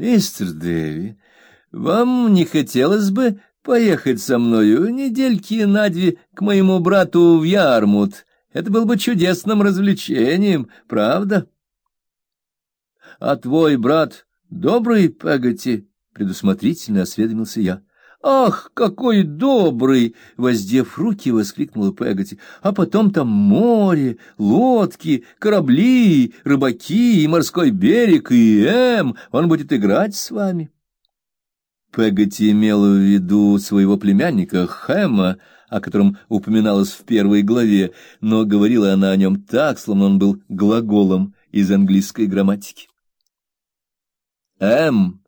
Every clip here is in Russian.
Мистер Дэви, вам не хотелось бы поехать со мною недельки на две к моему брату в Ярмут? Это было бы чудесным развлечением, правда? А твой брат добрый, Пегати? Предусмотрительно осведомился я. «Ах, какой добрый!» — воздев руки, воскликнула Пегати. «А потом там море, лодки, корабли, рыбаки и морской берег, и Эм, он будет играть с вами». Пегати имела в виду своего племянника Хэма, о котором упоминалось в первой главе, но говорила она о нем так, словно он был глаголом из английской грамматики. Эм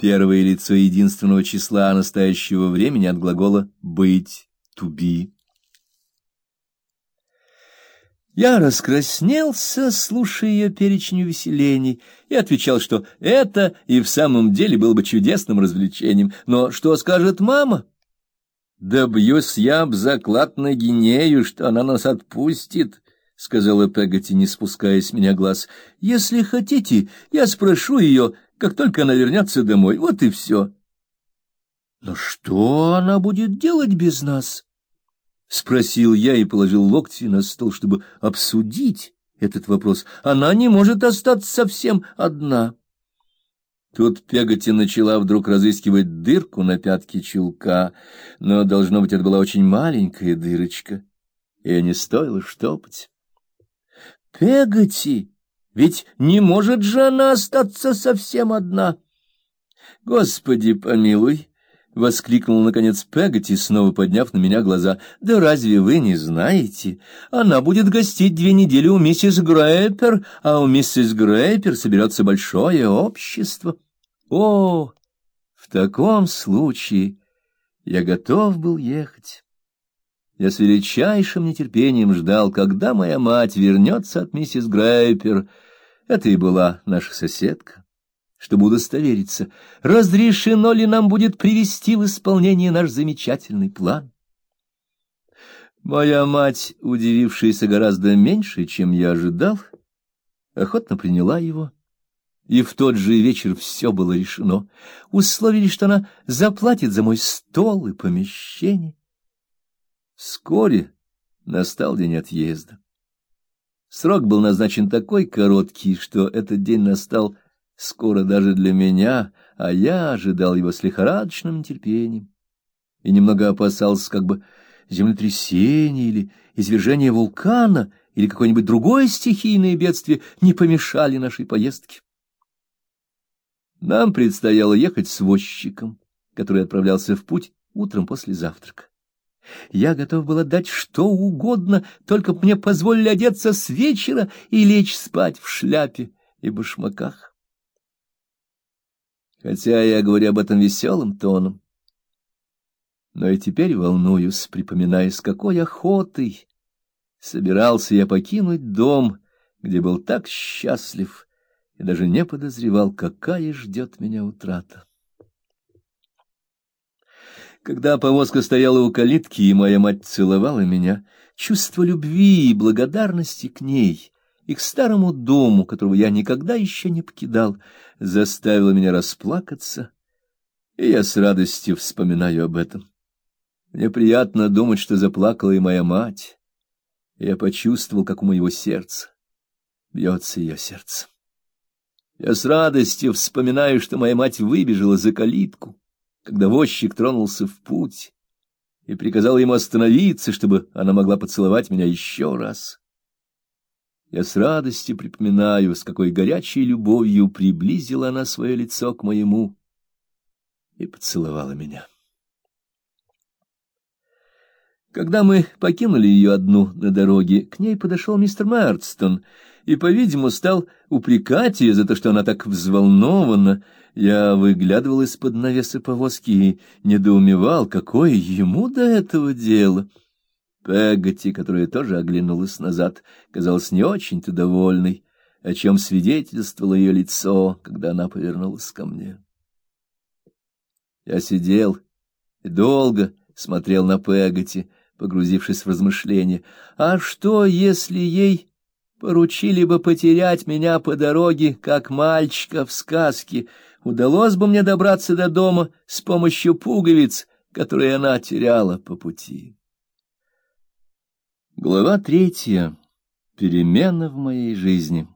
Первое лицо единственного числа настоящего времени от глагола «быть» — «to be». Я раскраснелся, слушая ее перечень увеселений, и отвечал, что это и в самом деле было бы чудесным развлечением. Но что скажет мама? Да бьюсь я об заклад на Гинею, что она нас отпустит, — сказала Пегати, не спуская с меня глаз. — Если хотите, я спрошу ее, как только она вернется домой. Вот и все. Но что она будет делать без нас? Спросил я и положил локти на стол, чтобы обсудить этот вопрос. Она не может остаться совсем одна. Тут Пегати начала вдруг разыскивать дырку на пятке чулка, но, должно быть, это была очень маленькая дырочка, и не стоило штопать. — Пегати! Ведь не может же она остаться совсем одна. Господи, помилуй, воскликнул наконец Пегати, снова подняв на меня глаза. Да разве вы не знаете? Она будет гостить две недели у миссис Грейпер, а у миссис Грейпер соберется большое общество. О, в таком случае я готов был ехать. Я с величайшим нетерпением ждал, когда моя мать вернется от миссис Грейпер. Это и была наша соседка. Чтобы удостовериться, разрешено ли нам будет привести в исполнение наш замечательный план. Моя мать, удивившаяся гораздо меньше, чем я ожидал, охотно приняла его. И в тот же вечер все было решено. Условили, что она заплатит за мой стол и помещение. Вскоре настал день отъезда. Срок был назначен такой короткий, что этот день настал скоро даже для меня, а я ожидал его с лихорадочным нетерпением и немного опасался как бы землетрясения или извержения вулкана или какое-нибудь другое стихийное бедствие не помешали нашей поездке. Нам предстояло ехать с возчиком, который отправлялся в путь утром после завтрака. Я готов был отдать что угодно, только мне позволили одеться с вечера и лечь спать в шляпе и башмаках. Хотя я говорю об этом веселым тоном, но и теперь волнуюсь, припоминая, с какой охотой собирался я покинуть дом, где был так счастлив и даже не подозревал, какая ждет меня утрата. Когда повозка стояла у калитки, и моя мать целовала меня, чувство любви и благодарности к ней и к старому дому, которого я никогда еще не покидал, заставило меня расплакаться, и я с радостью вспоминаю об этом. Мне приятно думать, что заплакала и моя мать. Я почувствовал, как у моего сердца бьется ее сердце. Я с радостью вспоминаю, что моя мать выбежала за калитку, когда возчик тронулся в путь и приказал ему остановиться, чтобы она могла поцеловать меня еще раз. Я с радостью припоминаю, с какой горячей любовью приблизила она свое лицо к моему и поцеловала меня. Когда мы покинули ее одну на дороге, к ней подошел мистер Мэрдстон и, по-видимому, стал упрекать ее за то, что она так взволнована, я выглядывал из-под навеса повозки и недоумевал, какое ему до этого дело. Пегати, которая тоже оглянулась назад, казалась не очень-то довольной, о чем свидетельствовало ее лицо, когда она повернулась ко мне. Я сидел и долго смотрел на Пегати, погрузившись в размышления. А что, если ей поручили бы потерять меня по дороге, как мальчика в сказке, удалось бы мне добраться до дома с помощью пуговиц, которые она теряла по пути. Глава третья. Перемена в моей жизни.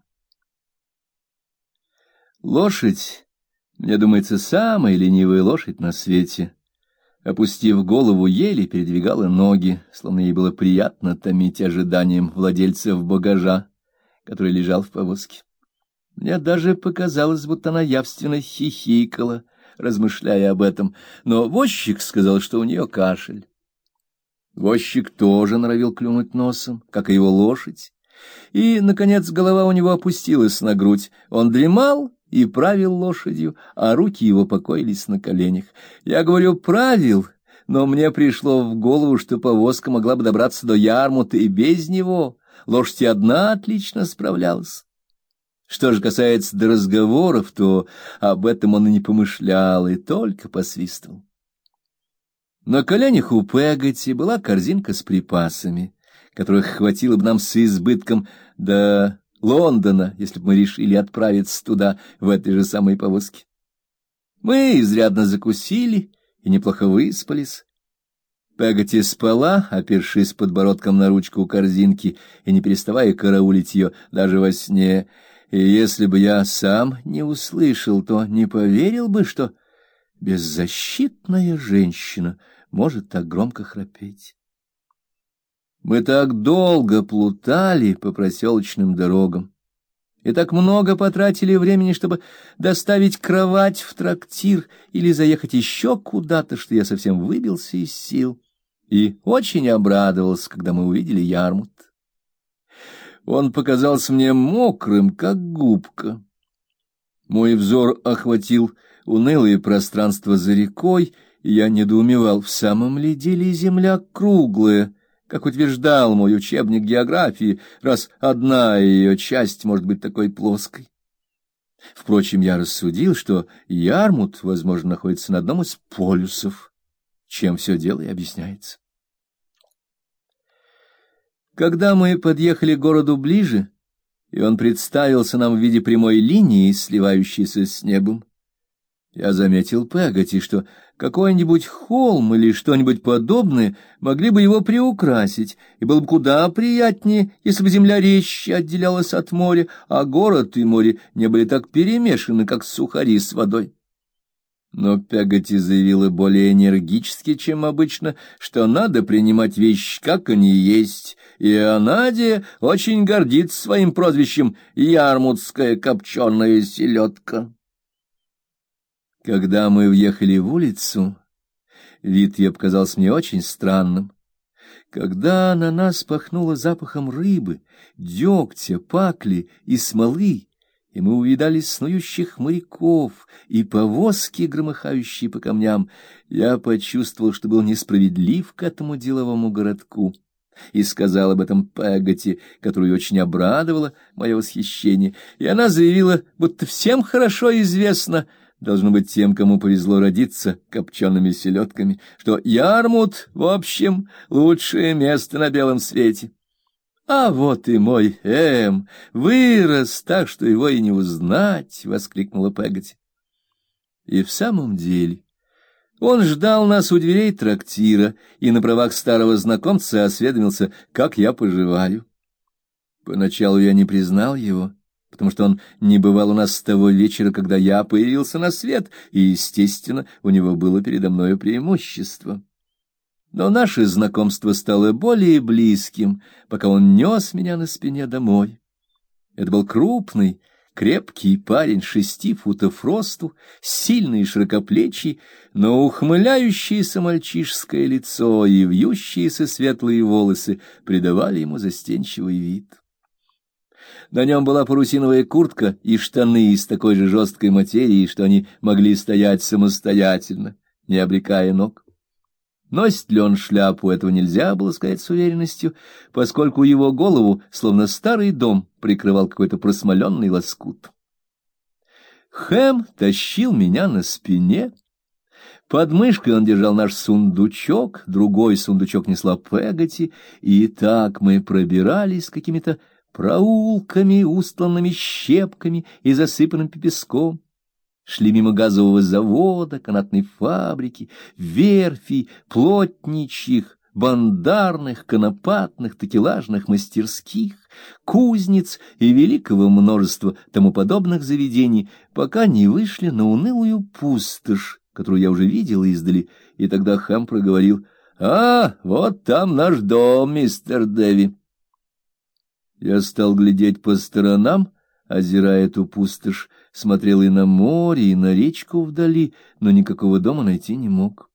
Лошадь, мне думается, самая ленивая лошадь на свете. Опустив голову, еле передвигала ноги, словно ей было приятно томить ожиданием владельцев багажа, который лежал в повозке. Мне даже показалось, будто она явственно хихикала, размышляя об этом, но возчик сказал, что у нее кашель. Возчик тоже норовил клюнуть носом, как и его лошадь. И, наконец, голова у него опустилась на грудь. Он дремал и правил лошадью, а руки его покоились на коленях. Я говорю, правил, но мне пришло в голову, что повозка могла бы добраться до Ярмута и без него. Лошадь одна отлично справлялась. Что же касается до разговоров, то об этом он и не помышлял, и только посвистывал. На коленях у Пегати была корзинка с припасами, которых хватило бы нам с избытком до Лондона, если бы мы решили отправиться туда в этой же самой повозке. Мы изрядно закусили и неплохо выспались. Пегати спала, опершись подбородком на ручку корзинки и не переставая караулить ее даже во сне, и если бы я сам не услышал, то не поверил бы, что беззащитная женщина может так громко храпеть. Мы так долго плутали по проселочным дорогам и так много потратили времени, чтобы доставить кровать в трактир или заехать еще куда-то, что я совсем выбился из сил и очень обрадовался, когда мы увидели Ярмут. Он показался мне мокрым, как губка. Мой взор охватил унылое пространство за рекой, и я недоумевал, в самом ли деле земля круглая, как утверждал мой учебник географии, раз одна ее часть может быть такой плоской. Впрочем, я рассудил, что Ярмут, возможно, находится на одном из полюсов, чем все дело и объясняется. Когда мы подъехали к городу ближе, и он представился нам в виде прямой линии, сливающейся с небом, я заметил Пегати, что какой-нибудь холм или что-нибудь подобное могли бы его приукрасить, и было бы куда приятнее, если бы земля резче отделялась от моря, а город и море не были так перемешаны, как сухари с водой. Но Пегати заявила более энергически, чем обычно, что надо принимать вещи, как они есть, и Анадия очень гордится своим прозвищем «Ярмутская копченая селедка». Когда мы въехали в улицу, вид ее показался мне очень странным. Когда на нас пахнуло запахом рыбы, дегтя, пакли и смолы, и мы увидали снующих моряков и повозки, громыхающие по камням, я почувствовал, что был несправедлив к этому деловому городку, и сказал об этом Пегати, которую очень обрадовало мое восхищение, и она заявила, будто всем хорошо известно, должно быть тем, кому повезло родиться копчеными селедками, что Ярмут, в общем, лучшее место на белом свете. А вот и мой Эм, вырос так, что его и не узнать, воскликнула Пегати. И в самом деле он ждал нас у дверей трактира и на правах старого знакомца осведомился, как я поживаю. Поначалу я не признал его, потому что он не бывал у нас с того вечера, когда я появился на свет, и, естественно, у него было передо мною преимущество. Но наше знакомство стало более близким, пока он нес меня на спине домой. Это был крупный, крепкий парень шести футов росту, сильный и широкоплечий, но ухмыляющееся мальчишеское лицо и вьющиеся светлые волосы придавали ему застенчивый вид. На нем была парусиновая куртка и штаны из такой же жесткой материи, что они могли стоять самостоятельно, не обрекая ног. Носит ли он шляпу, этого нельзя было сказать с уверенностью, поскольку его голову, словно старый дом, прикрывал какой-то просмоленный лоскут. Хэм тащил меня на спине. Под мышкой он держал наш сундучок, другой сундучок несла Пегати, и так мы пробирались какими-то проулками, устланными щепками и засыпанным песком. шли мимо газового завода, канатной фабрики, верфи, плотничьих, бандарных, конопатных, такелажных мастерских, кузниц и великого множества тому подобных заведений, пока не вышли на унылую пустошь, которую я уже видел издали, и тогда хам проговорил «А, вот там наш дом, мистер Дэви». Я стал глядеть по сторонам, озирая эту пустошь, смотрел и на море, и на речку вдали, но никакого дома найти не мог.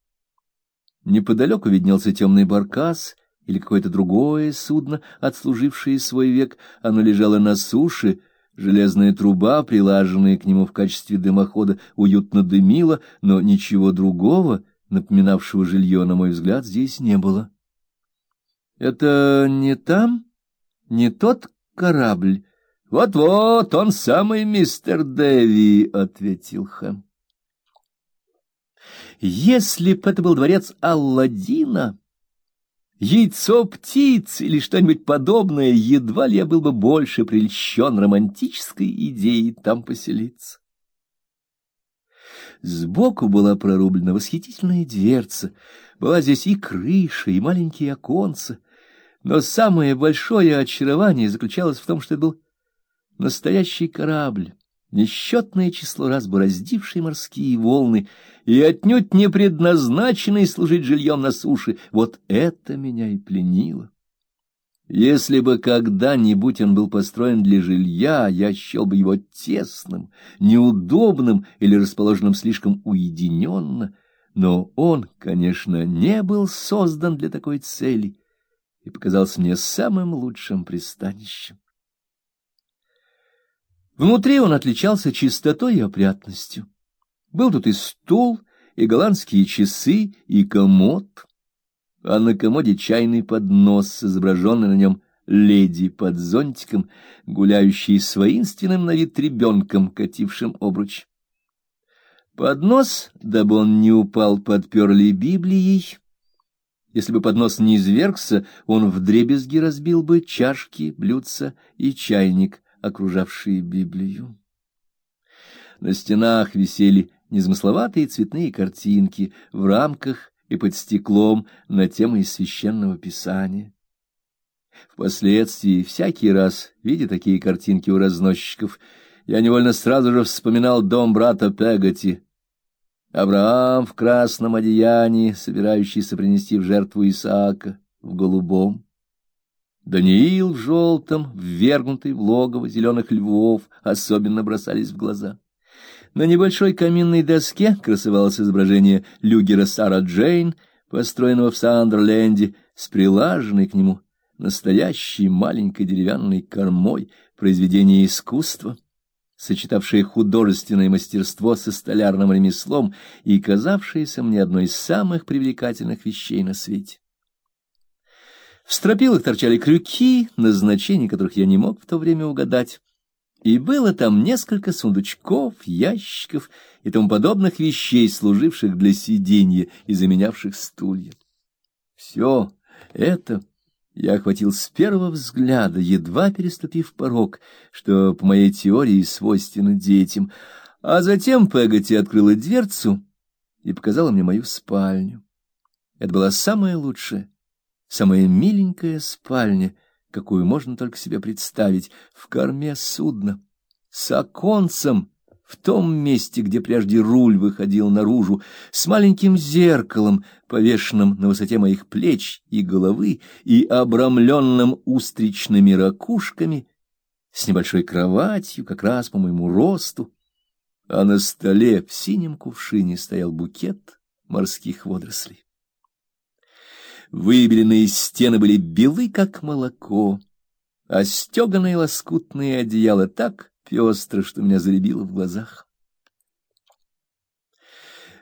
Неподалеку виднелся темный баркас или какое-то другое судно, отслужившее свой век. Оно лежало на суше, железная труба, прилаженная к нему в качестве дымохода, уютно дымила, но ничего другого, напоминавшего жилье, на мой взгляд, здесь не было. — Это не там? Не тот корабль? Вот-вот, он самый мистер Дэви, — ответил Хэм. Если б это был дворец Алладина, яйцо птиц или что-нибудь подобное, едва ли я был бы больше прельщен романтической идеей там поселиться. Сбоку была прорублена восхитительная дверца, была здесь и крыша, и маленькие оконца, но самое большое очарование заключалось в том, что это был настоящий корабль, несчетное число раз бороздивший морские волны и отнюдь не предназначенный служить жильем на суше, вот это меня и пленило. Если бы когда-нибудь он был построен для жилья, я счел бы его тесным, неудобным или расположенным слишком уединенно, но он, конечно, не был создан для такой цели и показался мне самым лучшим пристанищем. Внутри он отличался чистотой и опрятностью. Был тут и стул, и голландские часы, и комод, а на комоде чайный поднос с изображенной на нем леди под зонтиком, гуляющей с воинственным на вид ребенком, катившим обруч. Поднос, дабы он не упал, подперли Библией. Если бы поднос не извергся, он вдребезги разбил бы чашки, блюдца и чайник — окружавшие Библию. На стенах висели незамысловатые цветные картинки в рамках и под стеклом на темы из священного писания. Впоследствии, всякий раз, видя такие картинки у разносчиков, я невольно сразу же вспоминал дом брата Пегати. Авраам в красном одеянии, собирающийся принести в жертву Исаака, в голубом. Даниил в желтом, ввергнутый в логово зеленых львов, особенно бросались в глаза. На небольшой каминной доске красовалось изображение люгера Сара Джейн, построенного в Сандерленде, с прилаженной к нему настоящей маленькой деревянной кормой, произведение искусства, сочетавшее художественное мастерство со столярным ремеслом и казавшееся мне одной из самых привлекательных вещей на свете. В стропилах торчали крюки, назначение которых я не мог в то время угадать. И было там несколько сундучков, ящиков и тому подобных вещей, служивших для сиденья и заменявших стулья. Все это я охватил с первого взгляда, едва переступив порог, что, по моей теории, свойственно детям, а затем Пегати открыла дверцу и показала мне мою спальню. Это была самая лучшая самая миленькая спальня, какую можно только себе представить, в корме судна, с оконцем в том месте, где прежде руль выходил наружу, с маленьким зеркалом, повешенным на высоте моих плеч и головы и обрамленным устричными ракушками, с небольшой кроватью, как раз по моему росту, а на столе в синем кувшине стоял букет морских водорослей. Выбеленные стены были белы, как молоко, а стеганые лоскутные одеяла так пестро, что меня заребило в глазах.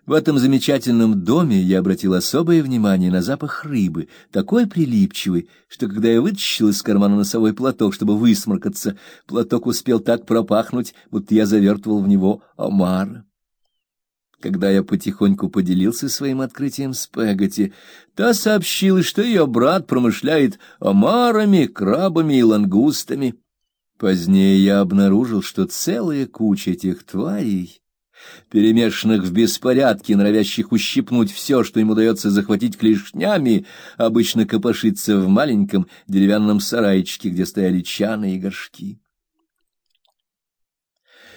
В этом замечательном доме я обратил особое внимание на запах рыбы, такой прилипчивый, что когда я вытащил из кармана носовой платок, чтобы высморкаться, платок успел так пропахнуть, будто я завертывал в него омара. Когда я потихоньку поделился своим открытием с Пегати, та сообщила, что ее брат промышляет омарами, крабами и лангустами. Позднее я обнаружил, что целая куча этих тварей перемешанных в беспорядке, норовящих ущипнуть все, что ему удается захватить клешнями, обычно копошится в маленьком деревянном сарайчике, где стояли чаны и горшки.